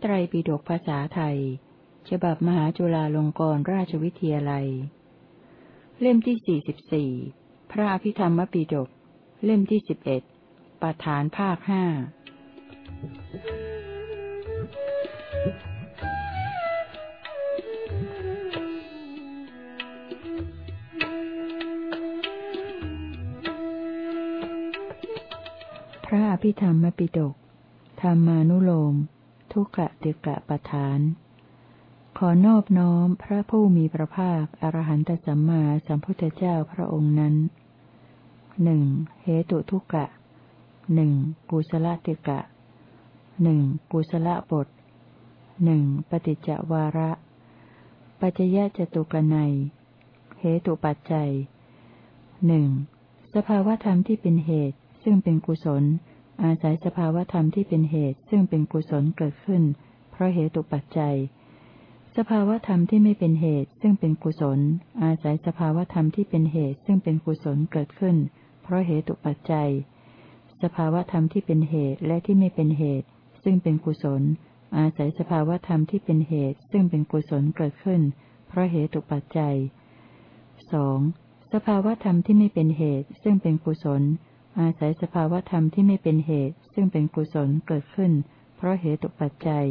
ไตรปิฎกภาษาไทย ฉบับมหาจุฬาลงกรณราชวิทยาลัย เล่มที่สี่สิบสี่พระอภิธรรมปิฎกเล่มที่สิบเอ็ดประฐานภาคห้าพระอภิธรรมปิฎกธรรมานุโลม ทุกข ติกะปทาน ขอนอบน้อมพระผู้มีพระภาค อรหันตสัมมาสัมพุทธเจ้าพระองค์นั้นหนึ่งเหตุทุกะหนึ่งกุศลติกะหนึ่งกุศลบทหนึ่งปฏิจจวาระ ปัจยะจตุกนัยเหตุปัจจัยหนึ่งสภาวธรรมที่เป็นเหตุ ซึ่งเป็นกุศล อาศัยสภาวธรรมที่เป็นเหตุ ซึ่งเป็นกุศลเกิดขึ้น ราะเหตุปัจจัย สภาวธรรมที่ไม่เป็นเหตุซึ่งเป็นกุศล อาศัยสภาวธรรมที่เป็นเหตุซึ่งเป็นกุศลเกิดขึ้น เพราะเหตุปัจจัย สภาวธรรมที่เป็นเหตุและที่ไม่เป็นเหตุ ซึ่งเป็นกุศล อาศัยสภาวธรรมที่เป็นเหตุ ซึ่งเป็นกุศลเกิดขึ้น เพราะเหตุปัจจัยสองสภาวธรรมที่ไม่เป็นเหตุ ซึ่งเป็นกุศล อาศัยสภาวธรรมที่ไม่เป็นเหตุ ซึ่งเป็นกุศลเกิดขึ้น เพราะเหตุปัจจัย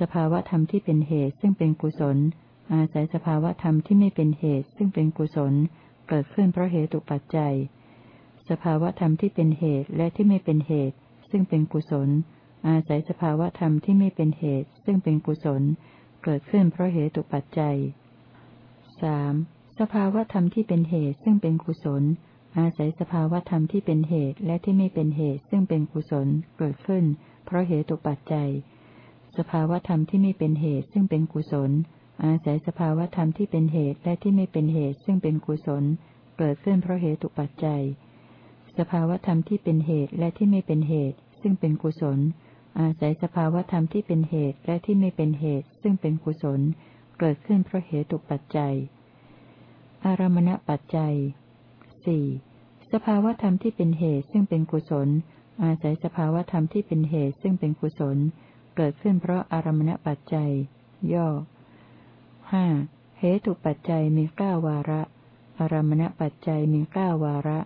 สภาวธรรมที่เป็นเหตุซึ่งเป็นกุศล อาศัยสภาวธรรมที่ไม่เป็นเหตุซึ่งเป็นกุศล เกิดขึ้นเพราะเหตุปัจจัย สภาวธรรมที่เป็นเหตุและที่ไม่เป็นเหตุ ซึ่งเป็นกุศล อาศัยสภาวธรรมที่ไม่เป็นเหตุ ซึ่งเป็นกุศล เกิดขึ้นเพราะเหตุปัจจัยสสภาวธรรมที่เป็นเหตุซึ่งเป็นกุศล อาศัยสภาวธรรมที่เป็นเหตุและที่ไม่เป็นเหตุซึ่งเป็นกุศลเกิดขึ้น เพราะเหตุปัจจัย สภาวธรรมที่ไม่เป็นเหตุซึ่งเป็นกุศล อาศัยสภาวธรรมที่เป็นเหตุและที่ไม่เป็นเหตุซึ่งเป็นกุศล เกิดขึ้นเพราะเหตุปัจจัย สภาวธรรมที่เป็นเหตุและที่ไม่เป็นเหตุ ซึ่งเป็นกุศล อาศัยสภาวธรรมที่เป็นเหตุและที่ไม่เป็นเหตุ ซึ่งเป็นกุศล เกิดขึ้นเพราะเหตุปัจจัย อารมณปัจจัยสี่สภาวธรรมที่เป็นเหตุซึ่งเป็นกุศล อาศัยสภาวธรรมที่เป็นเหตุซึ่งเป็นกุศล เกิดขึ้นเพราะอารมณปัจจัย ย่อห้าเหตุปัจจัยมีเก้าวาระ อารมณปัจจัยมีเก้าวาระ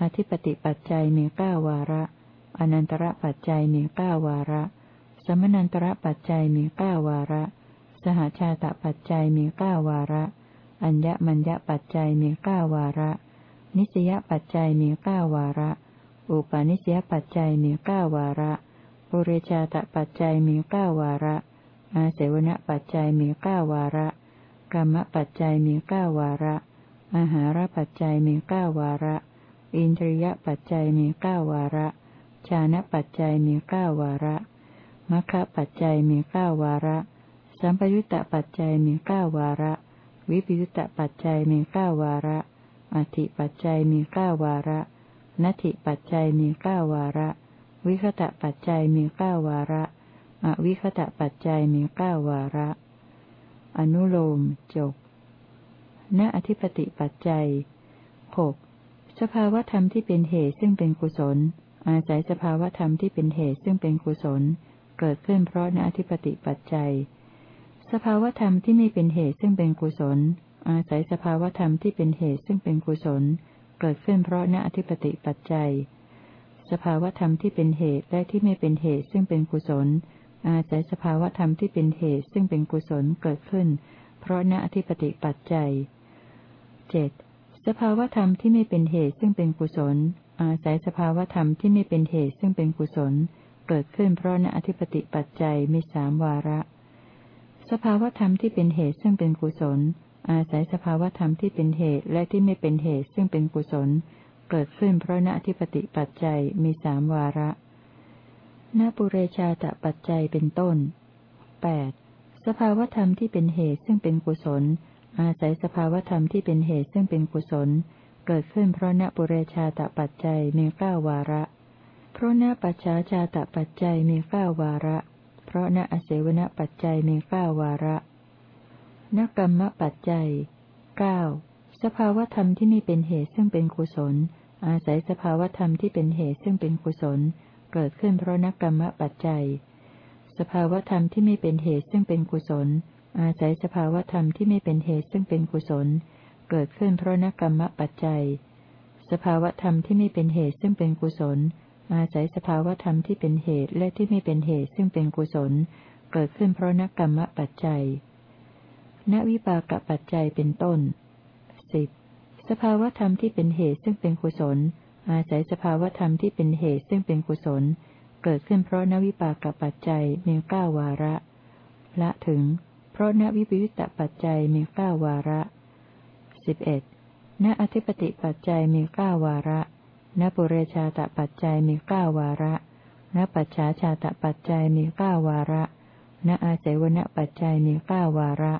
อธิปติปัจจัยมีเก้าวาระ อนันตระปัจจัยมีเก้าวาระ สมนันตระปัจจัยมีเก้าวาระ สหชาตปัจจัยมีเก้าวาระ อัญญมัญญปัจจัยมีเก้าวาระ นิสยปัจจัยมีเก้าวาระ อุปาณิสยปัจจัยมีเก้าวาระ ปุเรชาตปัจจัยมีเก้าวาระ อาเสวณปัจจัยมีเก้าวาระ กรรมปัจจัยมีเก้าวาระ อาหารปัจจัยมีเก้าวาระ อินทรียปัจจัยมีเก้าวาระ ชานะปัจจัยมีเก้าวาระมัคคะปัจจัยมีเก้าวาระ สัมปยุตตปัจจัยมีเก้าวาระ วิปยุตตปัจจัยมีเก้าวาระ อธิปัจจัยมีเก้าวาระนัตถิปัจจัยมีเก้าวาระ วิคตะปัจจัยมีเก้าวาระ อวิคตะปัจจัยมีเก้าวาระ อนุโลมจบณอธิปติปัจจัยหกสภาวธรรมที่เป็นเหตุซึ่งเป็นกุศล อาศัยสภาวธรรมที่เป็นเหตุซึ่งเป็นกุศล เกิดขึ้นเพราะณอธิปติปัจจัย สภาวธรรมที่ไม่เป็นเหตุซึ่งเป็นกุศล อาศัยสภาวธรรมที่เป็นเหตุซึ่งเป็นกุศล เกิดขึ้นเพราะณอธิปติปัจจัย สภาวธรรมที่เป็นเหตุและที่ไม่เป็นเหตุซึ่งเป็นกุศล อาศัยสภาวธรรมที่เป็นเหตุซึ่งเป็นกุศลเกิดขึ้น เพราะณอธิปติปัจจัยเจ็ดสภาวธรรมที่ไม่เป็นเหตุซึ่งเป็นกุศล อาศัยสภาวธรรมที่ไม่เป็นเหตุซึ่งเป็นกุศล เกิดขึ้นเพราะณอธิปติปัจจัยมีสามวาระ สภาวธรรมที่เป็นเหตุซึ่งเป็นกุศล อาศัยสภาวธรรมที่เป็นเหตุและที่ไม่เป็นเหตุซึ่งเป็นกุศล กิดขึ้นเพราะณทิปติปัจจัยมีสามวาระณปุเรชาตปัจจัยเป็นต้น 8. สภาวธรรมที่เป็นเหตุซึ่งเป็นกุศล อาศัยสภาวธรรมที่เป็นเหตุซึ่งเป็นกุศล เกิดขึ้นเพราะณปุเรชาตปัจจัยมีเก้าวาระ เพราะณปัจฉาชาตปัจจัยมีเก้าวาระ เพราะณอเสวนปัจจัยมีเก้าวาระนกรรมปัจจัยเก้าสภาวธรรมที่ไม่เป็นเหตุซึ่งเป็นกุศล อาศัยสภาวธรรมที่เป็นเหตุซึ่งเป็นกุศล เกิดขึ้นเพราะนักกรรมปัจจัย สภาวธรรมที่ไม่เป็นเหตุซึ่งเป็นกุศล อาศัยสภาวธรรมที่ไม่เป็นเหตุซึ่งเป็นกุศล เกิดขึ้นเพราะนักกรรมปัจจัย สภาวธรรมที่ไม่เป็นเหตุซึ่งเป็นกุศล อาศัยสภาวธรรมที่เป็นเหตุและที่ไม่เป็นเหตุซึ่งเป็นกุศล เกิดขึ้นเพราะนักกรรมปัจจัย ณวิปากปัจจัยเป็นต้นสิบ สภาวธรรมที่เป็นเหตุซึ่งเป็นกุศล อาศัยสภาวธรรมที่เป็นเหตุซึ่งเป็นกุศล เกิดขึ้นเพราะนวิปากปัจจัยมีเก้าวาระ ละถึง เพราะนวิปยุตตปัจจัยมีเก้าวาระสิบเอ็ดณอธิปติปัจจัยมีเก้าวาระณปุเรชาตปัจจัยมีเก้าวาระณปัจฉาชาตปัจจัยมีเก้าวาระณอาศัยวณปัจจัยมีเก้าวาระ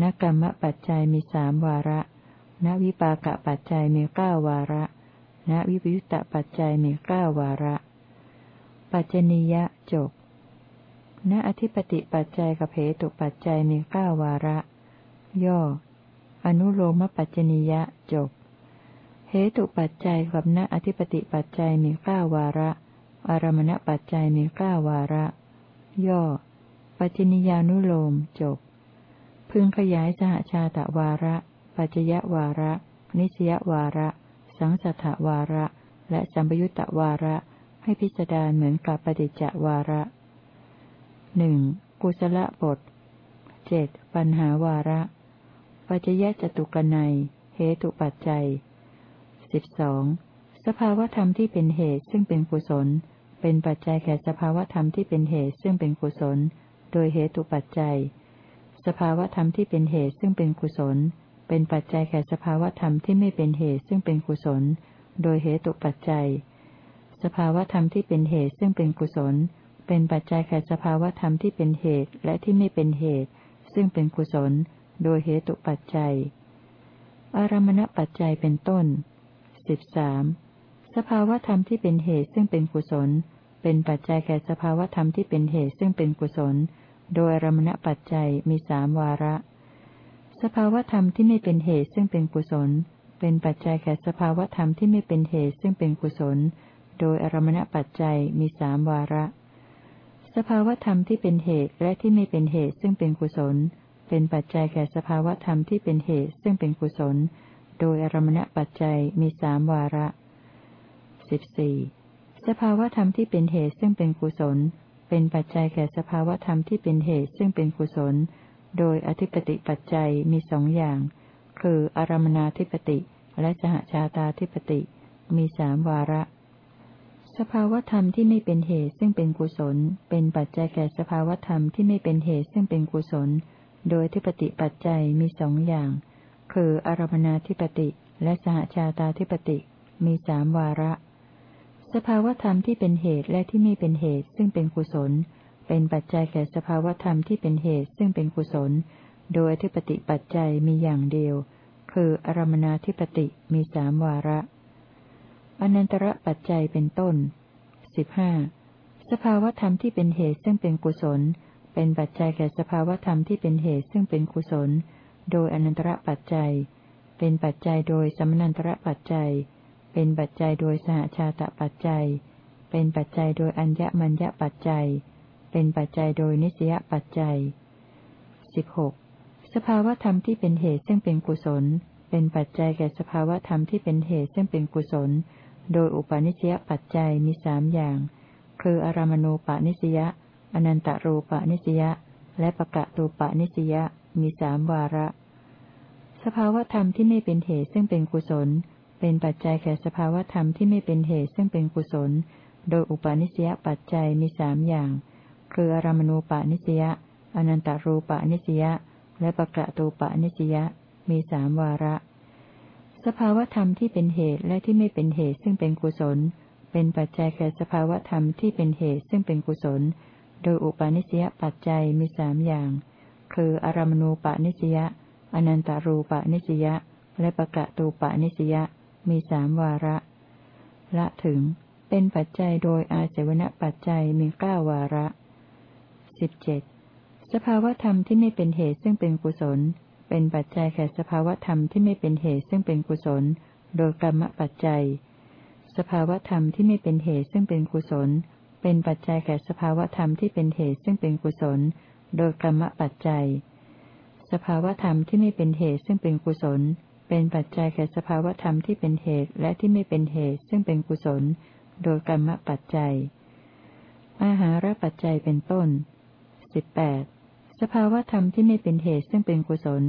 ณกรรมปัจจัยมีสามวาระ ณวิปากปัจจัยมีเก้าวาระ ณวิปยุตตปัจจัยมีเก้าวาระ ปัจจนิยะจบ ณอธิปติปัจจัยกับเหตุปัจจัยมีเก้าวาระ ย่อ อนุโลมปัจจนิยะจบ เหตุปัจจัยกับณอธิปติปัจจัยมีเก้าวาระ อารมณปัจจัยมีเก้าวาระ ย่อ ปัจจนิยานุโลมจบ พึงขยายสหชาตวาระ ปัจจยวาระ นิสยวาระ สังสัทธวาระ และสัมปยุตตวาระ ให้พิจารณาเหมือนกับปฏิจจวาระหนึ่งกุศลบทเจ็ดปัญหาวาระ ปัจจยจตุกนัยเหตุปัจจัยสิบสองสภาวธรรมที่เป็นเหตุซึ่งเป็นกุศล เป็นปัจจัยแก่สภาวธรรมที่เป็นเหตุซึ่งเป็นกุศล โดยเหตุปัจจัย สภาวธรรมที่เป็นเหตุซึ่งเป็นกุศล เป็นปัจจัยแก่สภาวธรรมที่ไม่เป็นเหตุซึ่งเป็นกุศล โดยเหตุปัจจัย สภาวธรรมที่เป็นเหตุซึ่งเป็นกุศล เป็นปัจจัยแก่สภาวธรรมที่เป็นเหตุและที่ไม่เป็นเหตุ ซึ่งเป็นกุศล โดยเหตุปัจจัย อารมณปัจจัยเป็นต้นสิบสามสภาวธรรมที่เป็นเหตุซึ่งเป็นกุศล เป็นปัจจัยแก่สภาวธรรมที่เป็นเหตุซึ่งเป็นกุศล โดยอารมณปัจจัยมีสามวาระ สภาวธรรมที่ไม่เป็นเหตุซึ่งเป็นกุศล เป็นปัจจัยแก่สภาวธรรมที่ไม่เป็นเหตุซึ่งเป็นกุศล โดยอรมณปัจจัยมีสามวาระ สภาวธรรมที่เป็นเหตุและที่ไม่เป็นเหตุซึ่งเป็นกุศล เป็นปัจจัยแก่สภาวธรรมที่เป็นเหตุซึ่งเป็นกุศล โดยอรมณปัจจัยมีสามวาระสิบสี่สภาวธรรมที่เป็นเหตุซึ่งเป็นกุศล เป็นปัจจัยแก่สภาวธรรมที่เป็นเหตุซึ่งเป็นกุศล โดยอธิปติปัจจัยมีสองอย่าง คืออารมนาธิปติ และสหชาตาธิปติ มีสามวาระ สภาวธรรมที่ไม่เป็นเหตุซึ่งเป็นกุศล เป็นปัจจัยแก่สภาวธรรมที่ไม่เป็นเหตุซึ่งเป็นกุศล โดยธิปติปัจจัยมีสองอย่าง คืออารมนาธิปติ และสหชาตาธิปติ มีสามวาระ สภาวธรรมที่เป็นเหตุและที่ไม่เป็นเหตุซึ่งเป็นกุศล เป็นปัจจัยแก่สภาวธรรมที่เป็นเหตุซึ่งเป็นกุศล โดยอธิปติปัจจัยมีอย่างเดียว คืออารมนาธิปติมีสามวาระ อนันตระปัจจัยเป็นต้นสิบห้าสภาวธรรมที่เป็นเหตุซึ่งเป็นกุศล เป็นปัจจัยแก่สภาวธรรมที่เป็นเหตุซึ่งเป็นกุศล โดยอนันตระปัจจัย เป็นปัจจัยโดยสมนันตระปัจจัย เป็นปัจจัยโดยสหชาตปัจจัย เป็นปัจจัยโดยอัญญมัญญปัจจัย เป็นปัจจัยโดยนิสยปัจจัยสิบหกสภาวธรรมที่เป็นเหตุซึ่งเป็นกุศล เป็นปัจจัยแก่สภาวธรรมที่เป็นเหตุซึ่งเป็นกุศล โดยอุปาณิสยปัจจัยมีสามอย่าง คืออารามณูปนิสยาอนันตรูปนิสยาและปะกะตูปนิสยามีสามวาระ สภาวธรรมที่ไม่เป็นเหตุซึ่งเป็นกุศล เป็นปัจจัยแก่สภาวธรรมที่ไม่เป็นเหตุซึ่งเป็นกุศล โดยอุปาณิสยปัจจัยมีสามอย่าง คืออารมณูปาณิสยาอนันตารูปาณิสยาและปะกะตูปาณิสยามีสามวาระ สภาวธรรมที่เป็นเหตุและที่ไม่เป็นเหตุซึ่งเป็นกุศล เป็นปัจจัยแก่สภาวธรรมที่เป็นเหตุซึ่งเป็นกุศล โดยอุปาณิสยปัจจัยมีสามอย่าง คืออารมณูปนิสยาอนันตารูปนิสยาและปะกะตูปนิสยามีสามวาระ ละถึง เป็นปัจจัยโดยอาเสวนปัจจัยมีเก้าวาระ สิบเจ็ดสภาวธรรมที่ไม่เป็นเหตุซึ่งเป็นกุศล เป็นปัจจัยแก่สภาวธรรมที่ไม่เป็นเหตุซึ่งเป็นกุศล โดยกรรมปัจจัย สภาวธรรมที่ไม่เป็นเหตุซึ่งเป็นกุศล เป็นปัจจัยแก่สภาวธรรมที่เป็นเหตุซึ่งเป็นกุศล โดยกรรมปัจจัย สภาวธรรมที่ไม่เป็นเหตุซึ่งเป็นกุศล เป็นปัจจัยแก่สภาวธรรมที่เป็นเหตุและที่ไม่เป็นเหตุซึ่งเป็นกุศล โดยกรรมปัจจัย อาหารปัจจัยเป็นต้น สิบแปดสภาวธรรมที่ไม่เป็นเหตุซึ่งเป็นกุศล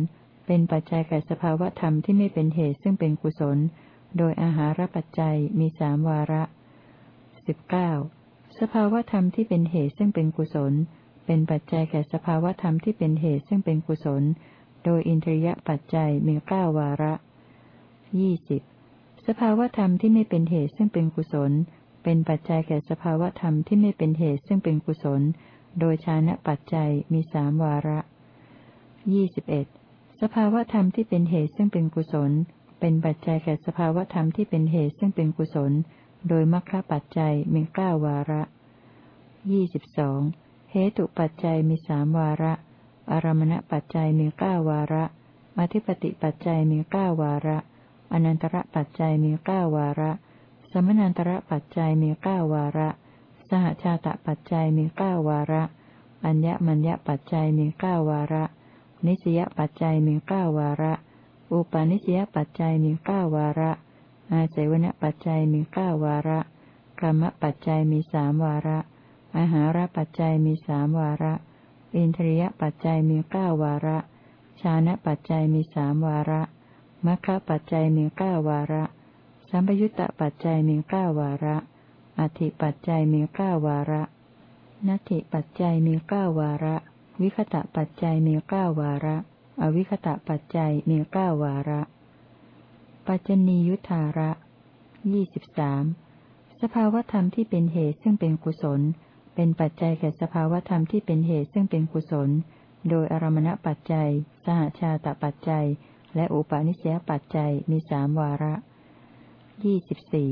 เป็นปัจจัยแก่สภาวธรรมที่ไม่เป็นเหตุซึ่งเป็นกุศล โดยอาหารปัจจัยมีสามวาระสิบเก้าสภาวธรรมที่เป็นเหตุซึ่งเป็นกุศล เป็นปัจจัยแก่สภาวธรรมที่เป็นเหตุซึ่งเป็นกุศล โดยอินทรียปัจจัยมีเก้าวาระยี่สิบสภาวธรรมที่ไม่เป็นเหตุซึ่งเป็นกุศล เป็นปัจจัยแก่สภาวธรรมที่ไม่เป็นเหตุซึ่งเป็นกุศล โดยชานะปัจจัยมีสามวาระยี่สิบเอ็ดสภาวธรรมที่เป็นเหตุซึ่งเป็นกุศล เป็นปัจจัยแก่สภาวธรรมที่เป็นเหตุซึ่งเป็นกุศล โดยมรรคปัจจัยมีเก้าวาระยี่สิบสองเหตุปัจจัยมีสามวาระ อารมณปัจจัยมีเก้าวาระ อธิปติปัจจัยมีเก้าวาระ อนันตระปัจจัยมีเก้าวาระ สมนันตระปัจจัยมีเก้าวาระ สหชาตปัจจัยมีเก้าวาระ อัญญมัญญปัจจัยมีเก้าวาระ นิสยปัจจัยมีเก้าวาระ อุปาณิสยปัจจัยมีเก้าวาระ อาศัยวณปัจจัยมีเก้าวาระกรรมปัจจัยมีสามวาระ อาหารปัจจัยมีสามวาระ อินทรียปัจจัยมีเก้าวาระ ชานะปัจจัยมีสามวาระมัคคะปัจจัยมีเก้าวาระ สัมปยุตตปัจจัยมีเก้าวาระ อธิปัจจัยมีเก้าวาระนัตถิปัจจัยมีเก้าวาระ วิคตะปัจจัยมีเก้าวาระ อวิคตะปัจจัยมีเก้าวาระ ปัจจนียุทธาระยี่สิบสามสภาวธรรมที่เป็นเหตุซึ่งเป็นกุศล เป็นปัจจัยแก่สภาวธรรมที่เป็นเหตุซึ่งเป็นกุศล โดยอารมณปัจจัย สหชาตปัจจัย และอุปาณิสยปัจจัยมีสามวาระยี่สิบสี่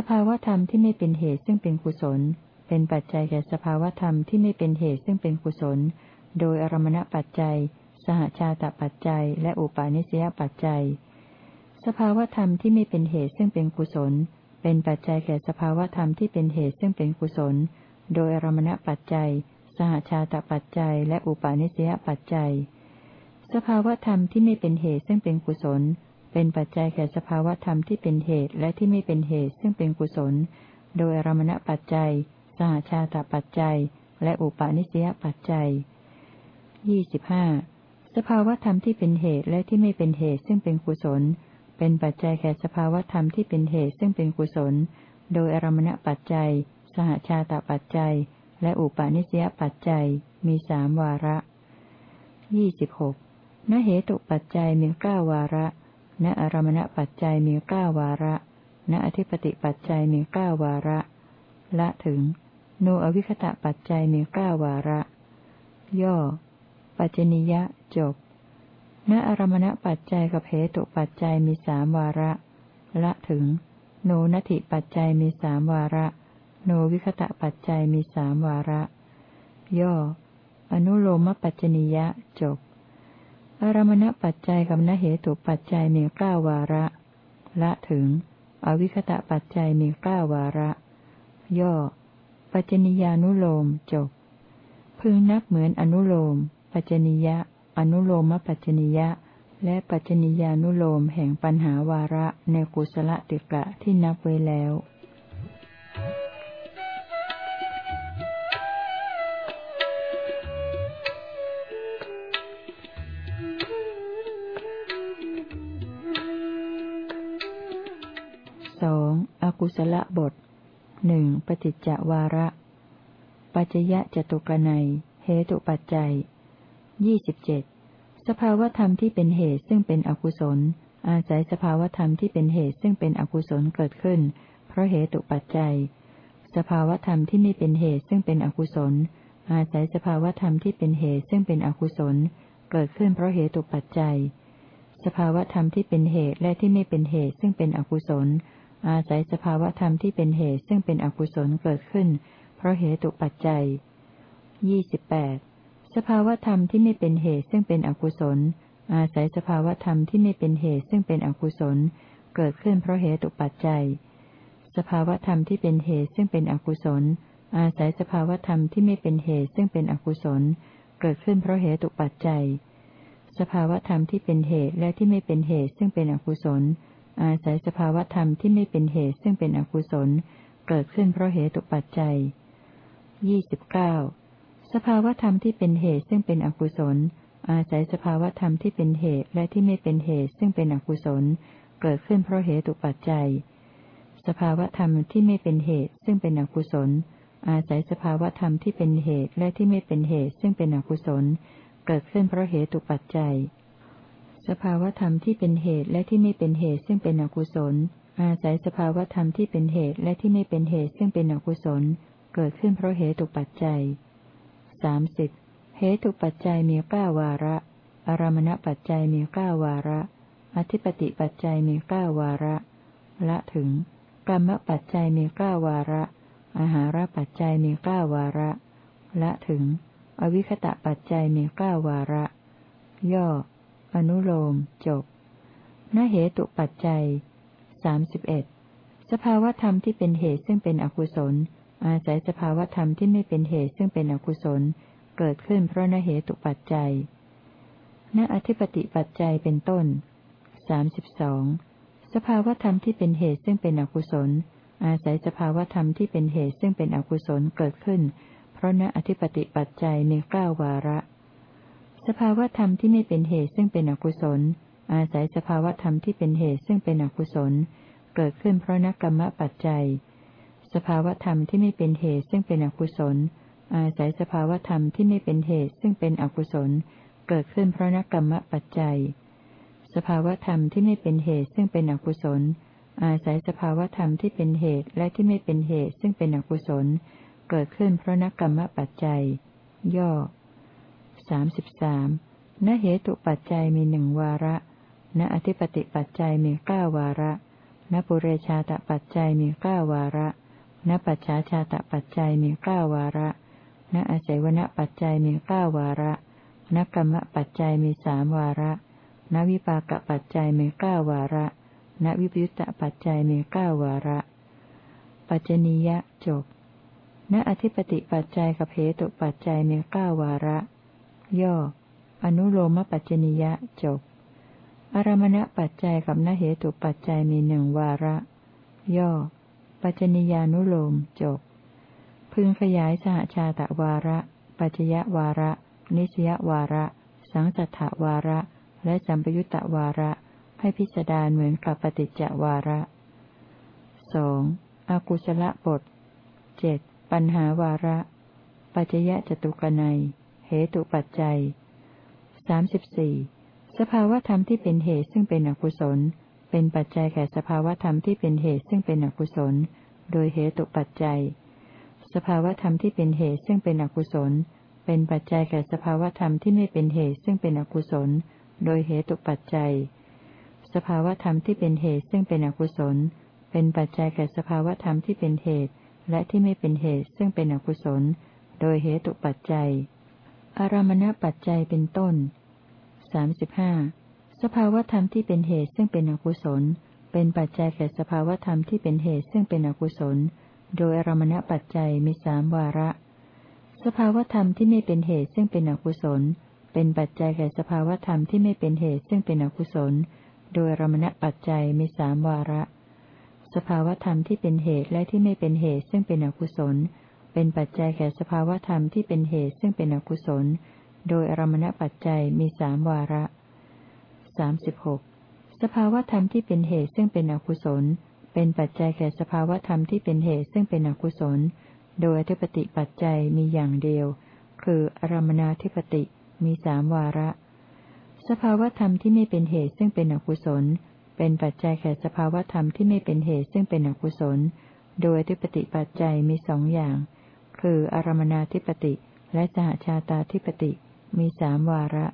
สภาวธรรมที่ไม่เป็นเหตุซึ่งเป็นกุศล เป็นปัจจัยแก่สภาวธรรมที่ไม่เป็นเหตุซึ่งเป็นกุศล โดยอารมณปัจจัย สหชาตปัจจัย และอุปาณิสยปัจจัย สภาวธรรมที่ไม่เป็นเหตุซึ่งเป็นกุศล เป็นปัจจัยแก่สภาวธรรมที่เป็นเหตุซึ่งเป็นกุศล โดยอารมณปัจจัย สหชาตปัจจัย และอุปาณิสยปัจจัย สภาวธรรมที่ไม่เป็นเหตุซึ่งเป็นกุศล เป็นปัจจัยแก่สภาวธรรมที่เป็นเหตุและที่ไม่เป็นเหตุซึ่งเป็นกุศล โดยอารมณปัจจัย สหชาตปัจจัย และอุปาณิสยปัจจัยยี่สิบห้าสภาวธรรมที่เป็นเหตุและที่ไม่เป็นเหตุซึ่งเป็นกุศล เป็นปัจจัยแก่สภาวธรรมที่เป็นเหตุซึ่งเป็นกุศล โดยอารมณปัจจัย สหชาตปัจจัย และอุปาณิสยปัจจัย มีสามวาระยี่สิบหกนเหตุปัจจัยมีเก้าวาระ ณอารมณปัจจัยมีเก้าวาระ ณอธิปติปัจจัยมีเก้าวาระ ละถึง โนอวิคตะปัจจัยมีเก้าวาระ ย่อ ปัจจนิยะจบ ณอารมณปัจจัยกับเหตุปัจจัยมีสามวาระ ละถึง โนนัติปัจจัยมีสามวาระ โนวิคตะปัจจัยมีสามวาระ ย่อ อนุโลมปัจจนิยะจบ อารมณปัจจัยกับนเหตุปัจจัยมีเก้าวาระ ละถึง อวิคตะปัจจัยมีเก้าวาระ ย่อ ปัจจนิยานุโลมจบ พึงนับเหมือนอนุโลม ปัจจนิยะ อนุโลมปัจจนิยะ และปัจจนิยานุโลมแห่งปัญหาวาระในกุศลติกะที่นับไว้แล้ว กุศลบทหนึ่งปฏิจจวาระ ปัจจยะจตุกนัยเหตุปัจจัยยี่สิบเจ็ดสภาวธรรมที่เป็นเหตุซึ่งเป็นอกุศล อาศัยสภาวธรรมที่เป็นเหตุซึ่งเป็นอกุศลเกิดขึ้น เพราะเหตุปัจจัย สภาวธรรมที่ไม่เป็นเหตุซึ่งเป็นอกุศล อาศัยสภาวธรรมที่เป็นเหตุซึ่งเป็นอกุศล เกิดขึ้นเพราะเหตุปัจจัย สภาวธรรมที่เป็นเหตุและที่ไม่เป็นเหตุซึ่งเป็นอกุศล อาศัยสภาวธรรมที่เป็นเหตุซึ่งเป็นอกุศลเกิดขึ้น เพราะเหตุปัจจัยยี่สิบแปดสภาวธรรมที่ไม่เป็นเหตุซึ่งเป็นอกุศล อาศัยสภาวธรรมที่ไม่เป็นเหตุซึ่งเป็นอกุศล เกิดขึ้นเพราะเหตุปัจจัย สภาวธรรมที่เป็นเหตุซึ่งเป็นอกุศล อาศัยสภาวธรรมที่ไม่เป็นเหตุซึ่งเป็นอกุศล เกิดขึ้นเพราะเหตุปัจจัย สภาวธรรมที่เป็นเหตุและที่ไม่เป็นเหตุซึ่งเป็นอกุศล อาศัยสภาวธรรมที่ไม่เป็นเหตุซึ่งเป็นอกุศล เกิดขึ้นเพราะเหตุปัจจัยยี่สิบเก้าสภาวธรรมที่เป็นเหตุซึ่งเป็นอกุศล อาศัยสภาวธรรมที่เป็นเหตุและที่ไม่เป็นเหตุซึ่งเป็นอกุศล เกิดขึ้นเพราะเหตุปัจจัย สภาวธรรมที่ไม่เป็นเหตุซึ่งเป็นอกุศล อาศัยสภาวธรรมที่เป็นเหตุและที่ไม่เป็นเหตุซึ่งเป็นอกุศล เกิดขึ้นเพราะเหตุปัจจัย สภาวธรรมที่เป็นเหตุและที่ไม่เป็นเหตุซึ่งเป็นอกุศล อาศัยสภาวธรรมที่เป็นเหตุและที่ไม่เป็นเหตุซึ่งเป็นอกุศล เกิดขึ้นเพราะเหตุปัจจัยสามสิบเหตุปัจจัยมีเก้าวาระ อารมณปัจจัยมีเก้าวาระ อธิปติปัจจัยมีเก้าวาระ ละถึง กรรมปัจจัยมีเก้าวาระ อาหารปัจจัยมีเก้าวาระ ละถึง อวิคตะปัจจัยมีเก้าวาระ ย่อ อนุโลม จบนเหตุปัจจัยสามสิบเอ็ดสภาวธรรมที่เป็นเหตุซึ่งเป็นอกุศล อาศัยสภาวธรรมที่ไม่เป็นเหตุซึ่งเป็นอกุศล เกิดขึ้นเพราะนเหตุปัจจัยณอธิปติปัจจัยเป็นต้นสามสิบสองสภาวธรรมที่เป็นเหตุซึ่งเป็นอกุศล อาศัยสภาวธรรมที่เป็นเหตุซึ่งเป็นอกุศลเกิดขึ้น เพราะณอธิปติปัจจัยมีเก้าวาระ สภาวธรรมที่ไม่เป็นเหตุซึ่งเป็นอกุศล อาศัยสภาวธรรมที่เป็นเหตุซึ่งเป็นอกุศล เกิดขึ้นเพราะนักกรรมปัจจัย สภาวธรรมที่ไม่เป็นเหตุซึ่งเป็นอกุศล อาศัยสภาวธรรมที่ไม่เป็นเหตุซึ่งเป็นอกุศล เกิดขึ้นเพราะนักกรรมปัจจัย สภาวธรรมที่ไม่เป็นเหตุซึ่งเป็นอกุศล อาศัยสภาวธรรมที่เป็นเหตุและที่ไม่เป็นเหตุซึ่งเป็นอกุศล เกิดขึ้นเพราะนักกรรมปัจจัย ย่อ สามสิบสามณเหตุปัจจัยมีหนึ่งวาระ ณอธิปติปัจจัยมีเก้าวาระ ณปุเรชาตปัจจัยมีเก้าวาระ ณปัจฉาชาตปัจจัยมีเก้าวาระ ณอาศัยวณปัจจัยมีเก้าวาระ ณกรรมปัจจัยมีสามวาระ ณวิปากปัจจัยมีเก้าวาระ ณวิปยุตตปัจจัยมีเก้าวาระ ปัจจนียะจบณอธิปติปัจจัยกับเหตุปัจจัยมีเก้าวาระ ย่อ อนุโลมปัจจนียะจบ อารมณปัจจัยกับนเหตุปัจจัยมีหนึ่งวาระ ย่อ ปัจจนิยานุโลมจบ พึงขยายสหชาตะวาระ ปัจจยวาระ นิสยวาระ สังสัทธวาระ และสัมปยุตตวาระ ให้พิจารเหมือนกับปฏิจจวาระสองอากุศลบทเจ็ดปัญหาวาระ ปัจจยะจตุกนัย เหตุปัจจัยสามสิบสี่สภาวธรรมที่เป็นเหตุซึ่งเป็นอกุศล เป็นปัจจัยแก่สภาวธรรมที่เป็นเหตุซึ่งเป็นอกุศล โดยเหตุปัจจัย สภาวธรรมที่เป็นเหตุซึ่งเป็นอกุศล เป็นปัจจัยแก่สภาวธรรมที่ไม่เป็นเหตุซึ่งเป็นอกุศล โดยเหตุปัจจัย สภาวธรรมที่เป็นเหตุซึ่งเป็นอกุศล เป็นปัจจัยแก่สภาวธรรมที่เป็นเหตุ และที่ไม่เป็นเหตุซึ่งเป็นอกุศล โดยเหตุปัจจัย อารมณปัจจัยเป็นต้นสามสิบห้าสภาวธรรมที่เป็นเหตุซึ่งเป็นอกุศล เป็นปัจจัยแก่สภาวธรรมที่เป็นเหตุซึ่งเป็นอกุศล โดยอารมณปัจจัยมีสามวาระ สภาวธรรมที่ไม่เป็นเหตุซึ่งเป็นอกุศล เป็นปัจจัยแก่สภาวธรรมที่ไม่เป็นเหตุซึ่งเป็นอกุศล โดยอารมณปัจจัยมีสามวาระ สภาวธรรมที่เป็นเหตุและที่ไม่เป็นเหตุซึ่งเป็นอกุศล เป็นปัจจัยแก่สภาวธรรมที่เป็นเหตุซึ่งเป็นอกุศล โดยอารมณปัจจัยมีสามวาระสามสิบหกสภาวธรรมที่เป็นเหตุซึ่งเป็นอกุศล เป็นปัจจัยแก่สภาวธรรมที่เป็นเหตุซึ่งเป็นอกุศล โดยอธิปติปัจจัยมีอย่างเดียว คืออารมนาธิปติมีสามวาระ สภาวธรรมที่ไม่เป็นเหตุซึ่งเป็นอกุศล เป็นปัจจัยแก่สภาวธรรมที่ไม่เป็นเหตุซึ่งเป็นอกุศล โดยทิปติปัจจัยมีสองอย่าง คืออารมนาธิปติ และสหชาตาธิปติ มีสามวาระ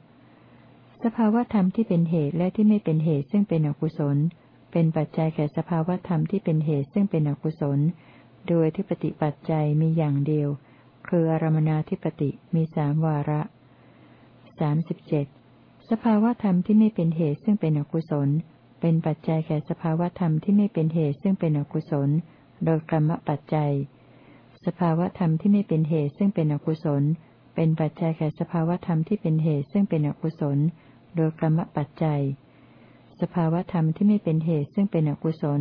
สภาวธรรมที่เป็นเหตุและที่ไม่เป็นเหตุซึ่งเป็นอกุศล เป็นปัจจัยแก่สภาวธรรมที่เป็นเหตุซึ่งเป็นอกุศล โดยทิปติปัจจัยมีอย่างเดียว คืออารมนาธิปติมีสามวาระสามสิบเจ็ดสภาวธรรมที่ไม่เป็นเหตุซึ่งเป็นอกุศล เป็นปัจจัยแก่สภาวธรรมที่ไม่เป็นเหตุซึ่งเป็นอกุศล โดยกรรมปัจจัย สภาวธรรมที่ไม่เป็นเหตุซึ่งเป็นอกุศล เป็นปัจจัยแก่สภาวธรรมที่เป็นเหตุซึ่งเป็นอกุศล โดยกรรมปัจจัย สภาวธรรมที่ไม่เป็นเหตุซึ่งเป็นอกุศล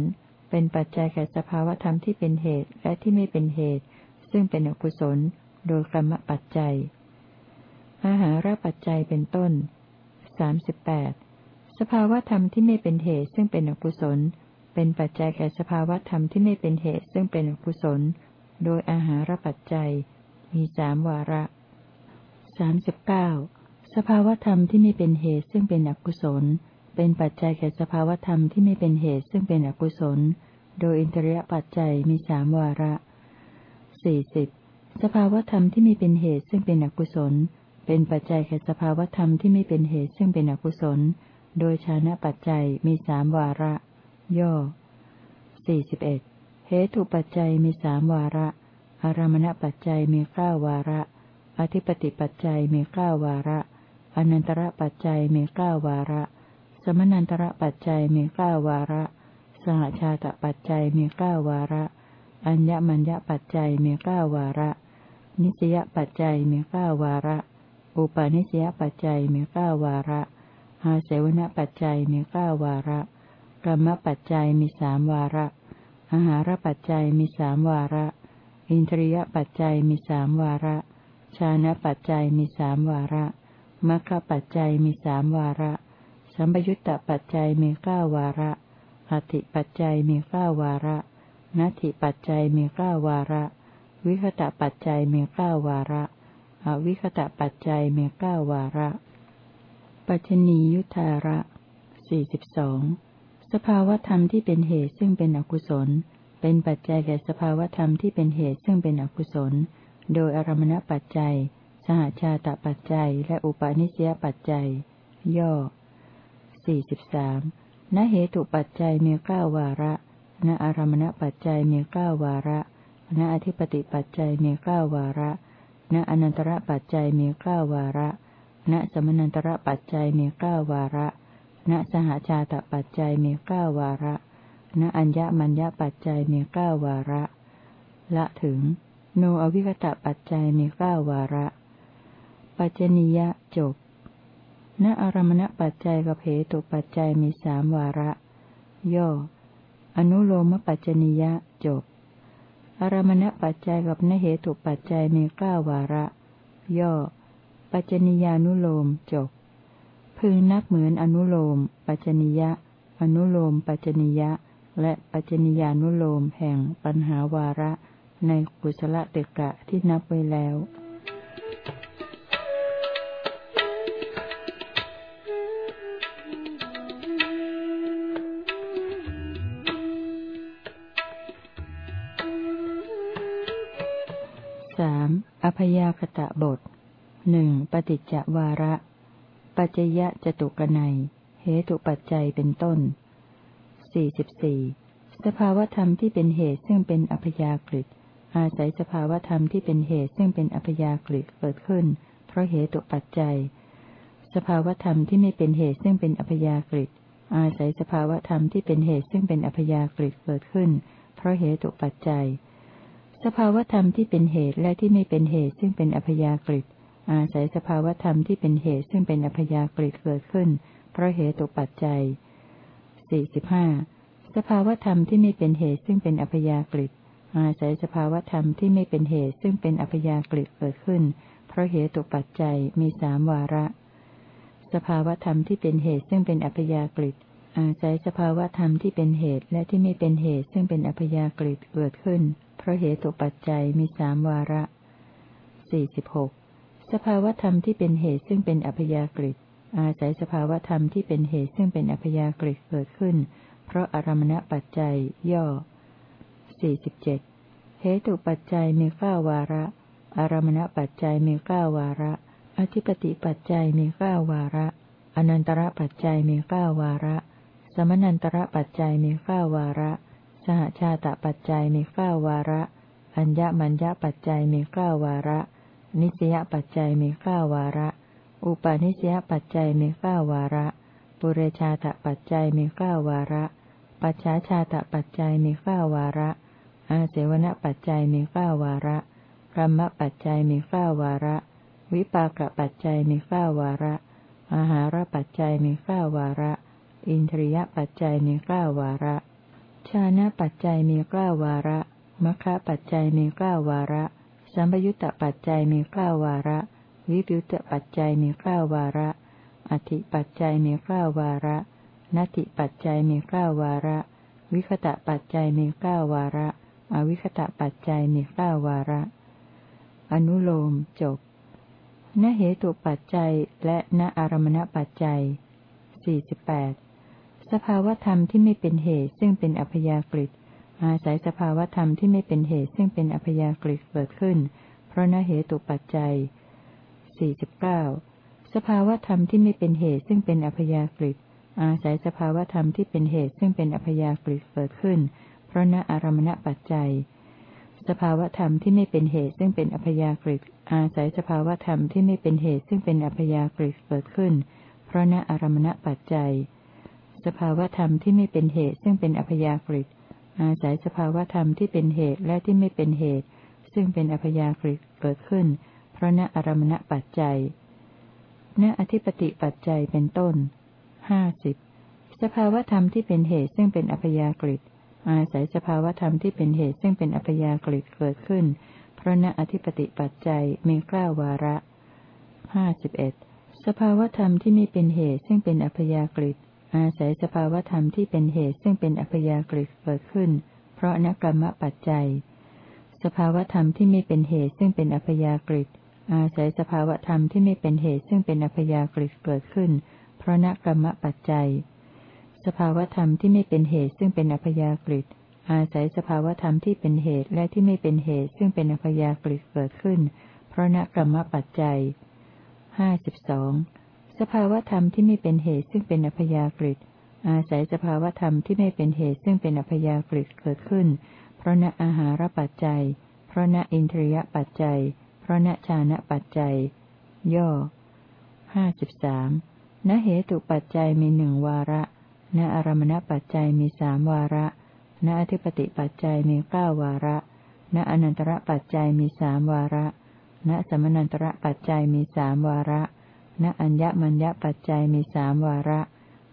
เป็นปัจจัยแก่สภาวธรรมที่เป็นเหตุและที่ไม่เป็นเหตุ ซึ่งเป็นอกุศล โดยกรรมปัจจัยอาหารปัจจัยเป็นต้นสามสิบแปดสภาวธรรมที่ไม่เป็นเหตุซึ่งเป็นอกุศล เป็นปัจจัยแก่สภาวธรรมที่ไม่เป็นเหตุซึ่งเป็นอกุศล โดยอาหารปัจจัย มีสามวาระสามสิบเก้าสภาวธรรมที่ไม่เป็นเหตุซึ่งเป็นอกุศล เป็นปัจจัยแก่สภาวธรรมที่ไม่เป็นเหตุซึ่งเป็นอกุศล โดยอินทรียปัจจัยมีสามวาระสี่สิบสภาวธรรมที่ไม่เป็นเหตุซึ่งเป็นอกุศล เป็นปัจจัยแก่สภาวธรรมที่ไม่เป็นเหตุซึ่งเป็นอกุศล โดยชานะปัจจัยมีสามวาระ ย่อสี่สิบเอ็ด เหตุปัจจัยมีสามวาระ อารมณปัจจัยมีเก้าวาระ อธิปติปัจจัยมีเก้าวาระ อนันตระปัจจัยมีเก้าวาระ สมนันตระปัจจัยมีเก้าวาระ สหชาตปัจจัยมีเก้าวาระ อัญญมัญญปัจจัยมีเก้าวาระ นิสยปัจจัยมีเก้าวาระ อุปาณิสยปัจจัยมีเก้าวาระอาเสวนปัจจัยมีเก้าวาระกรรมปัจจัยมีสามวาระ อาหารปัจจัยมีสามวาระ อินทรียปัจจัยมีสามวาระ ชานะปัจจัยมีสามวาระมัคคปัจจัยมีสามวาระ สัมปยุตตปัจจัยมีเก้าวาระอติปัจจัยมีเก้าวาระนัตถิปัจจัยมีเก้าวาระ วิคตะปัจจัยมีเก้าวาระ อวิคตะปัจจัยมีเก้าวาระ ปัจจนียุทธาระสี่สิบสอง สภาวธรรมที่เป็นเหตุซึ่งเป็นอกุศล เป็นปัจจัยแก่สภาวธรรมที่เป็นเหตุซึ่งเป็นอกุศล โดยอารมณปัจจัย สหชาตปัจจัย และอุปาณิสยปัจจัย ย่อสี่สิบสามณเหตุปัจจัยมีเก้าวาระ ณอารมณปัจจัยมีเก้าวาระ ณอธิปติปัจจัยมีเก้าวาระ ณอนันตระปัจจัยมีเก้าวาระ ณสมนันตระปัจจัยมีเก้าวาระ ณสหชาตปัจจัยมีเก้าวาระ ณอัญญมัญญปัจจัยมีเก้าวาระ ละถึง โนอวิคตะปัจจัยมีเก้าวาระ ปัจจนิยะจบ ณอารมณปัจจัยกับเหตุปัจจัยมีสามวาระ ย่อ อนุโลมปัจจนิยะจบ อารมณปัจจัยกับนเหตุปัจจัยมีเก้าวาระ ย่อ ปัจจนิยานุโลมจบ พึงนับเหมือนอนุโลม ปัจจนิยะ อนุโลม ปัจจนิยะ และปัจจนิยานุโลมแห่งปัญหาวาระ ในกุศลเตกะที่นับไว้แล้วสอพยากตะบทหนึ่งปฏิจจวาระ ปัจจยะจตุกนัย เหตุปัจจัยเป็นต้น สี่สิบสี่ สภาวธรรมที่เป็นเหตุซึ่งเป็นอพยากฤิอาศัยสภาวธรรมที่เป็นเหตุซึ่งเป็นอพยากฤิเกิดขึ้น เพราะเหตุปัจจัย สภาวธรรมที่ไม่เป็นเหตุซึ่งเป็นอพยากฤิอาศัยสภาวธรรมที่เป็นเหตุซึ่งเป็นอพยากฤิเกิดขึ้น เพราะเหตุปัจจัย สภาวธรรมที่เป็นเหตุและที่ไม่เป็นเหตุซึ่งเป็นอัพยากฤิ อาศัยสภาวธรรมที่เป็นเหตุซึ่งเป็นอัพยากฤิเกิดขึ้น เพราะเหตุตกปัจจัยสี่สิบห้าสภาวธรรมที่ไม่เป็นเหตุซึ่งเป็นอัพยากฤิอาศัยสภาวธรรมที่ไม่เป็นเหตุซึ่งเป็นอัพยากฤิเกิดขึ้น เพราะเหตุตกปัจจัยมีสามวาระ สภาวธรรมที่เป็นเหตุซึ่งเป็นอัพยากฤิอาศัยสภาวธรรมที่เป็นเหตุและที่ไม่เป็นเหตุซึ่งเป็นอัพยากฤิเกิดขึ้น เพราะเหตุปัจจัยมีสามวาระสี่สิบหก สภาวธรรมที่เป็นเหตุซึ่งเป็นอัพยากฤิอาศัยสภาวธรรมที่เป็นเหตุซึ่งเป็นอัพยากฤิเกิดขึ้น เพราะอารมณปัจจัย ย่อสี่สิบเจ็ดเหตุปัจจัยมีเก้าวาระ อารมณปัจจัยมีเก้าวาระ อธิปติปัจจัยมีเก้าวาระ อนันตระปัจจัยมีเก้าวาระ สมนันตระปัจจัยมีเก้าวาระ สหชาตปัจจัยมีเก้าวาระ อัญญมัญญปัจจัยมีเก้าวาระ นิสยปัจจัยมีเก้าวาระ อุปาณิสยปัจจัยมีเก้าวาระ ปุเรชาตปัจจัยมีเก้าวาระ ปัจฉาชาตปัจจัยมีเก้าวาระ อาเสวนปัจจัยมีเก้าวาระกรรมปัจจัยมีเก้าวาระ วิปากปัจจัยมีเก้าวาระ อาหารปัจจัยมีเก้าวาระ อินทรียปัจจัยมีเก้าวาระ ชานะปัจจัยมีเก้าวาระมัคคะปัจจัยมีเก้าวาระ สัมปยุตตปัจจัยมีเก้าวาระ วิปยุตตปัจจัยมีเก้าวาระ อธิปัจจัยมีเก้าวาระนัตติปัจจัยมีเก้าวาระ วิคตะปัจจัยมีเก้าวาระ อวิคตะปัจจัยมีเก้าวาระ อนุโลมจบณเหตุปัจจัยและณอารมณปัจจัยสี่สิบแปดสภาวธรรมที่ไม่เป็นเหตุซึ่งเป็นอัพยากฤิ อาศัยสภาวธรรมที่ไม่เป็นเหตุซึ่งเป็นอัพยากฤิเกิดขึ้น เพราะณเหตุปัจจัยสี่สิบเก้าสภาวธรรมที่ไม่เป็นเหตุซึ่งเป็นอัพยากฤิอาศัยสภาวธรรมที่เป็นเหตุซึ่งเป็นอัพยากฤิเกิดขึ้น เพราะณอารมณปัจจัย สภาวธรรมที่ไม่เป็นเหตุซึ่งเป็นอัพยากฤิอาศัยสภาวธรรมที่ไม่เป็นเหตุซึ่งเป็นอัพยากฤิเกิดขึ้น เพราะณอารมณปัจจัย สภาวธรรมที่ไม่เป็นเหตุซึ่งเป็นอัพยากฤิ อาศัยสภาวธรรมที่เป็นเหตุและที่ไม่เป็นเหตุ ซึ่งเป็นอัพยากฤิเกิดขึ้น เพราะณอารมณปัจจัยณอธิปติปัจจัยเป็นต้นห้าสิบสภาวธรรมที่เป็นเหตุซึ่งเป็นอัพยากฤิอาศัยสภาวธรรมที่เป็นเหตุซึ่งเป็นอัพยากฤิเกิดขึ้น เพราะณอธิปติปัจจัยมีเก้าวาระห้าสิบเอ็ดสภาวธรรมที่ไม่เป็นเหตุซึ่งเป็นอัพยากฤิ อาศัยสภาวธรรมที่เป็นเหตุซึ่งเป็นอัพยากฤิเกิดขึ้น เพราะนกรรมปัจจัย สภาวธรรมที่ไม่เป็นเหตุซึ่งเป็นอัพยากฤิอาศัยสภาวธรรมที่ไม่เป็นเหตุซึ่งเป็นอัพยากฤิเกิดขึ้น เพราะนกรรมปัจจัย สภาวธรรมที่ไม่เป็นเหตุซึ่งเป็นอัพยากฤิอาศัยสภาวธรรมที่เป็นเหตุและที่ไม่เป็นเหตุซึ่งเป็นอัพยากฤิเกิดขึ้น เพราะนกรรมปัจจัยห้าสิบสอง สภาวธรรมที่ไม่เป็นเหตุซึ่งเป็นอัพยากฤิอาศัยสภาวธรรมที่ไม่เป็นเหตุซึ่งเป็นอัพยากฤิเกิดขึ้น เพราะนอาหารปัจจัย เพราะนอินทรียปัจจัย เพราะนชานะปัจจัย ย่อห้าสิบสามณเหตุปัจจัยมีหนึ่งวาระ ณอารมณปัจจัยมีสามวาระ ณอธิปติปัจจัยมีเก้าวาระ ณอนันตระปัจจัยมีสามวาระ ณสมนันตระปัจจัยมีสามวาระ ณอัญญมัญญปัจจัยมีสามวาระ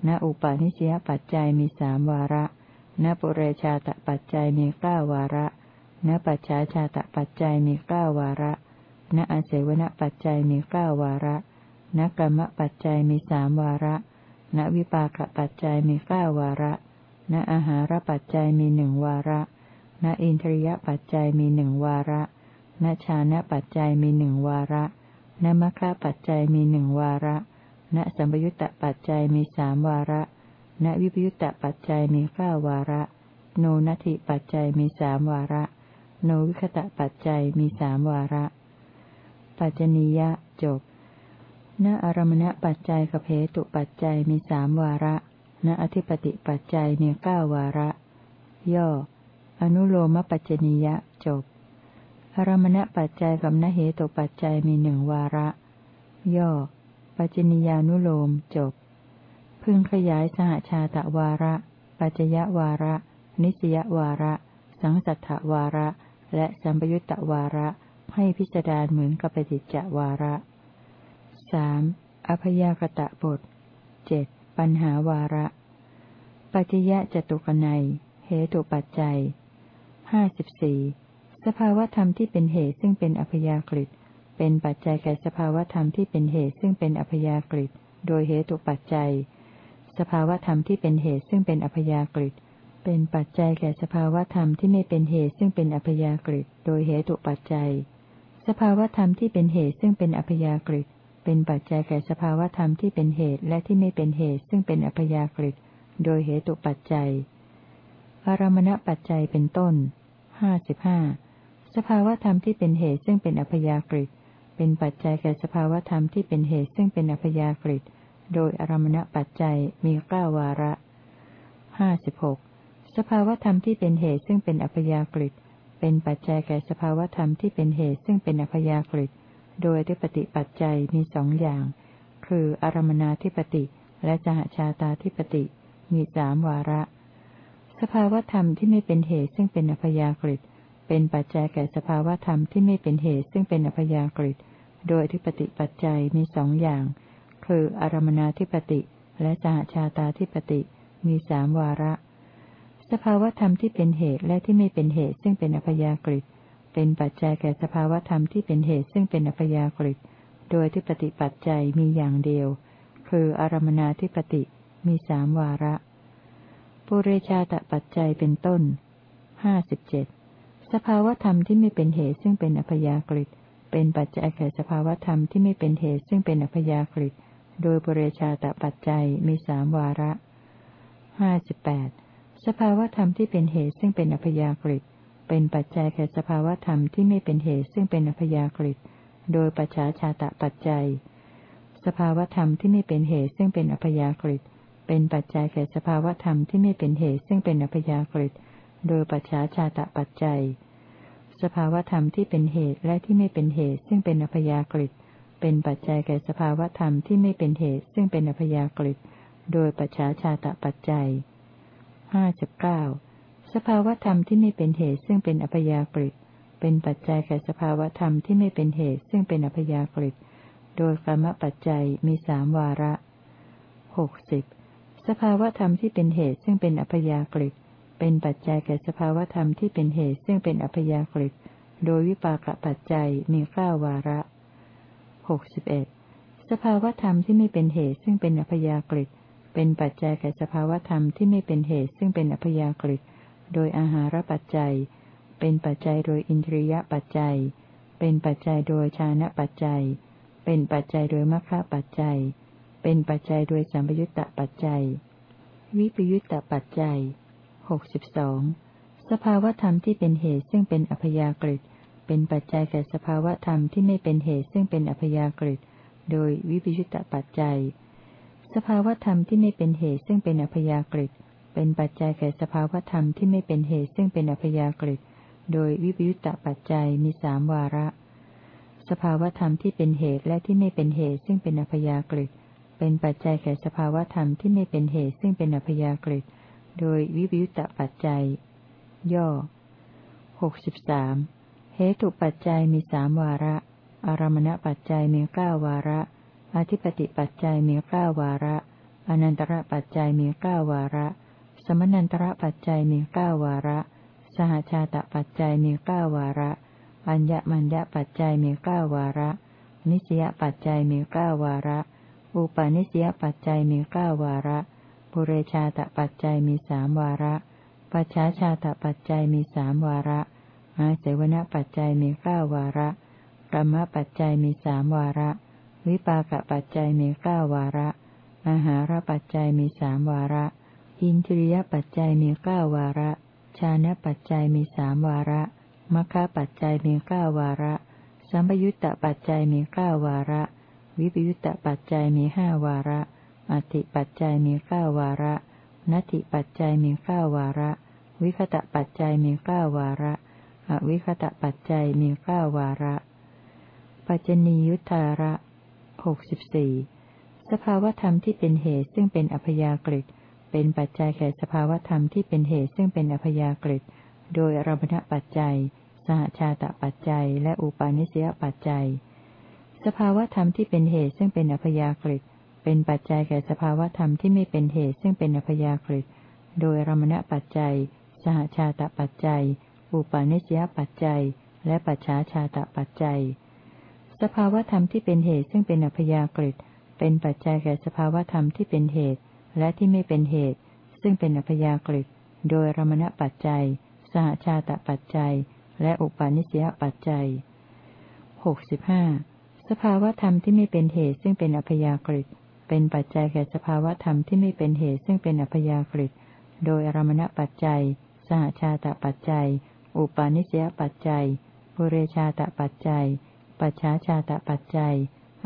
ณอุปาณิสยปัจจัยมีสามวาระ ณปุเรชาตปัจจัยมีเก้าวาระ ณปัจฉาชาตปัจจัยมีเก้าวาระ ณอาเสวนปัจจัยมีเก้าวาระ ณกรรมปัจจัยมีสามวาระ ณวิปากปัจจัยมีเก้าวาระ ณอาหารปัจจัยมีหนึ่งวาระ ณอินทรียปัจจัยมีหนึ่งวาระ ณชานะปัจจัยมีหนึ่งวาระ ณมัคคะปัจจัยมีหนึ่งวาระ ณสัมปยุตตปัจจัยมีสามวาระ ณวิปยุตตปัจจัยมีเก้าวาระ โนนัตถิปัจจัยมีสามวาระ โนวิคตะปัจจัยมีสามวาระ ปัจจนียะจบ ณอารมณปัจจัยกับเหตุปัจจัยมีสามวาระ ณอธิปติปัจจัยมีเก้าวาระ ย่อ อนุโลมปัจจนิยะจบ อารมณปัจจัยกับนเหตุปัจจัยมีหนึ่งวาระ ย่อ ปัจจนิยานุโลมจบ พึงขยายสหชาตะวาระ ปัจจยวาระ นิสยวาระ สังสัทธวาระ และสัมปยุตตวาระ ให้พิจารณาเหมือนกับปฏิจจวาระสามอพยากตะบทเจ็ดปัญหาวาระ ปัจจยะจตุกนัยเหตุปัจจัยห้าสิบสี่ สภาวธรรมที่เป็นเหตุซึ่งเป็นอพยากฤิตเป็นปัจจัยแก่สภาวธรรมที่เป็นเหตุซึ่งเป็นอพยากฤิตโดยเหตุปัจจัย สภาวธรรมที่เป็นเหตุซึ่งเป็นอพยากฤิตเป็นปัจจัยแก่สภาวธรรมที่ไม่เป็นเหตุซึ่งเป็นอพยากฤิตโดยเหตุปัจจัย สภาวธรรมที่เป็นเหตุซึ่งเป็นอพยากฤิตเป็นปัจจัยแก่สภาวธรรมที่เป็นเหตุและที่ไม่เป็นเหตุซึ่งเป็นอัพยากฤิตโดยเหตุปัจจัย อารมณปัจจัยเป็นต้นห้าสิบห้า สภาวธรรมที่เป็นเหตุซึ่งเป็นอัพยากฤิเป็นปัจจัยแก่สภาวธรรมที่เป็นเหตุซึ่งเป็นอัพยากฤิโดยอารมณปัจจัยมีเก้าวาระห้าสิบหกสภาวธรรมที่เป็นเหตุซึ่งเป็นอัพยากฤิเป็นปัจจัยแก่สภาวธรรมที่เป็นเหตุซึ่งเป็นอัพยากฤิโดยทิปติปัจจัยมีสองอย่าง คืออารมนาธิปติ และสหชาตาธิปติ มีสามวาระ สภาวธรรมที่ไม่เป็นเหตุซึ่งเป็นอัพยากฤิ เป็นปัจจัยแก่สภาวธรรมที่ไม่เป็นเหตุซึ่งเป็นอัพยากฤิโดยทิปติปัจจัยมีสองอย่าง คืออารมนาธิปติ และสหชาตาธิปติมีสามวาระ สภาวธรรมที่เป็นเหตุและที่ไม่เป็นเหตุซึ่งเป็นอัพยากฤิเป็นปัจจัยแก่สภาวธรรมที่เป็นเหตุซึ่งเป็นอัพยากฤิโดยที่ปฏิปัจจัยมีอย่างเดียว คืออารมนาธิปติมีสามวาระ ปุเรชาตปัจจัยเป็นต้นห้าสิบเจ็ด สภาวธรรมที่ไม่เป็นเหตุซึ่งเป็นอัพยากฤิเป็นปัจจัยแก่สภาวธรรมที่ไม่เป็นเหตุซึ่งเป็นอัพยากฤิโดยปุเรชาตปัจจัยมีสามวาระห้าสิบแปดสภาวธรรมที่เป็นเหตุซึ่งเป็นอัพยากฤิเป็นปัจจัยแก่สภาวธรรมที่ไม่เป็นเหตุซึ่งเป็นอัพยากฤิโดยปัจฉาชาตะปัจจัย สภาวธรรมที่ไม่เป็นเหตุซึ่งเป็นอัพยากฤิเป็นปัจจัยแก่สภาวธรรมที่ไม่เป็นเหตุซึ่งเป็นอัพยากฤิ โดยปัจฉาชาตะปัจจัย สภาวธรรมที่เป็นเหตุและที่ไม่เป็นเหตุ ซึ่งเป็นอพยากฤิเป็นปัจจัยแก่สภาวธรรมที่ไม่เป็นเหตุ ซึ่งเป็นอพยากฤิโดยปัจฉาชาตะปัจจัยห้าสิบเก้าสภาวธรรมที่ไม่เป็นเหตุซึ่งเป็นอพยากฤิเป็นปัจจัยแก่สภาวธรรมที่ไม่เป็นเหตุซึ่งเป็นอพยากฤิโดยกรรมปัจจัยมีสามวาระหกสิบสภาวธรรมที่เป็นเหตุซึ่งเป็นอพยากฤิ เป็นปัจจัยแก่สภาวธรรมที่เป็นเหตุซึ่งเป็นอัพยากฤิโดยวิปากปัจจัยมีเก้าวาระหกสิบเอ็ดสภาวธรรมที่ไม่เป็นเหตุซึ่งเป็นอัพยากฤิเป็นปัจจัยแก่สภาวธรรมที่ไม่เป็นเหตุซึ่งเป็นอัพยากฤิโดยอาหารปัจจัย เป็นปัจจัยโดยอินทรียปัจจัย เป็นปัจจัยโดยชานะปัจจัย เป็นปัจจัยโดยมรรคปัจจัย เป็นปัจจัยโดยสัมปยุตตปัจจัย วิปยุตตปัจจัย หกสิบสองสภาวธรรมที่เป็นเหตุซึ่งเป็นอัพยากฤิเป็นปัจจัยแก่สภาวธรรมที่ไม่เป็นเหตุซึ่งเป็นอัพยากฤิโดยวิปยุตตปัจจัย สภาวธรรมที่ไม่เป็นเหตุซึ่งเป็นอัพยากฤิเป็นปัจจัยแก่สภาวธรรมที่ไม่เป็นเหตุซึ่งเป็นอัพยากฤิโดยวิปยุตตปัจจัยมีสามวาระ สภาวธรรมที่เป็นเหตุและที่ไม่เป็นเหตุซึ่งเป็นอัพยากฤิเป็นปัจจัยแก่สภาวธรรมที่ไม่เป็นเหตุซึ่งเป็นอัพยากฤิ โดยวิปยุตปัจจัย ย่อหกสิบสามเหตุปัจจัยมีสามวาระ อารมณปัจจัยมีเก้าวาระ อธิปติปัจจัยมีเก้าวาระ อนันตระปัจจัยมีเก้าวาระ สมนันตระปัจจัยมีเก้าวาระ สหชาตปัจจัยมีเก้าวาระ อัญญมัญญปัจจัยมีเก้าวาระ นิสยปัจจัยมีเก้าวาระ อุปาณิสยปัจจัยมีเก้าวาระ ปุเรชาตปัจจัยมีสามวาระ ปัจฉาชาตปัจจัยมีสามวาระ อาเสวนปัจจัยมีเก้าวาระกรรมปัจจัยมีสามวาระ วิปากปัจจัยมีเก้าวาระ อาหารปัจจัยมีสามวาระ อินทรียปัจจัยมีเก้าวาระ ชานะปัจจัยมีสามวาระมัคคะปัจจัยมีเก้าวาระ สัมปยุตตปัจจัยมีเก้าวาระ วิปยุตตปัจจัยมีห้าวาระ อธิปัจจัยมีเก้าวาระนัตติปัจจัยมีเก้าวาระ วิคตะปัจจัยมีเก้าวาระ อวิคตะปัจจัยมีเก้าวาระ ปัจจนียุทธาระหกสิบสี่สภาวธรรมที่เป็นเหตุซึ่งเป็นอัพยากฤิเป็นปัจจัยแก่สภาวธรรมที่เป็นเหตุซึ่งเป็นอพยากฤิโดยอรมณปัจจัย สหชาตปัจจัย และอุปาณิสยปัจจัย สภาวธรรมที่เป็นเหตุซึ่งเป็นอพยากฤิ เป็นปัจจัยแก่สภาวธรรมที่ไม่เป็นเหตุซึ่งเป็นอพยากฤิโดยรมณปัจจัย สหชาตปัจจัย อุปาณิสยปัจจัย และปัจฉาชาตปัจจัย สภาวธรรมที่เป็นเหตุซึ่งเป็นอพยากฤิเป็นปัจจัยแก่สภาวธรรมที่เป็นเหตุ และที่ไม่เป็นเหตุ ซึ่งเป็นอัพยากฤิโดยรมณปัจจัย สหชาตปัจจัย และอุปาณิสยปัจจัยหกสิบห้าสภาวธรรมที่ไม่เป็นเหตุซึ่งเป็นอัพยากฤิ เป็นปัจจัยแก่สภาวธรรมที่ไม่เป็นเหตุซึ่งเป็นอัพยากฤิโดยอารมณปัจจัย สหชาตปัจจัย อุปาณิสยปัจจัยปุเรชาตปัจจัย ปัจฉาชาตปัจจัย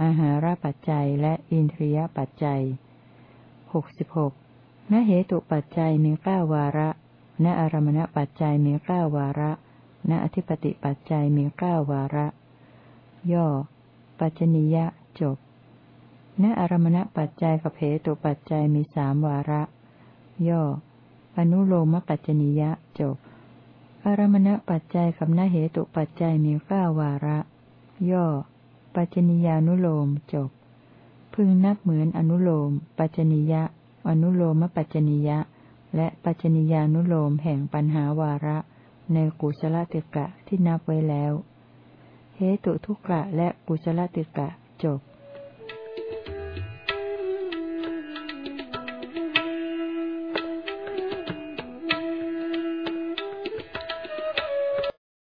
อาหารปัจจัย และอินทรียปัจจัยหกสิบหกณเหตุปัจจัยมีเก้าวาระ ณอารมณปัจจัยมีเก้าวาระ ณอธิปติปัจจัยมีเก้าวาระ ย่อ ปัจจนิยะจบ ณอารมณปัจจัยกับเหตุปัจจัยมีสามวาระ ย่อ อนุโลมปัจจนิยะจบ อารมณปัจจัยกับณเหตุปัจจัยมีเก้าวาระ ย่อ ปัจจนิยานุโลมจบ พึงนับเหมือนอนุโลม ปัจจนิยะ อนุโลมปัจจนิยะ และปัจจนิยานุโลมแห่งปัญหาวาระ ในกุศลติกะที่นับไว้แล้ว เหตุทุกกะและกุศลติกะจบ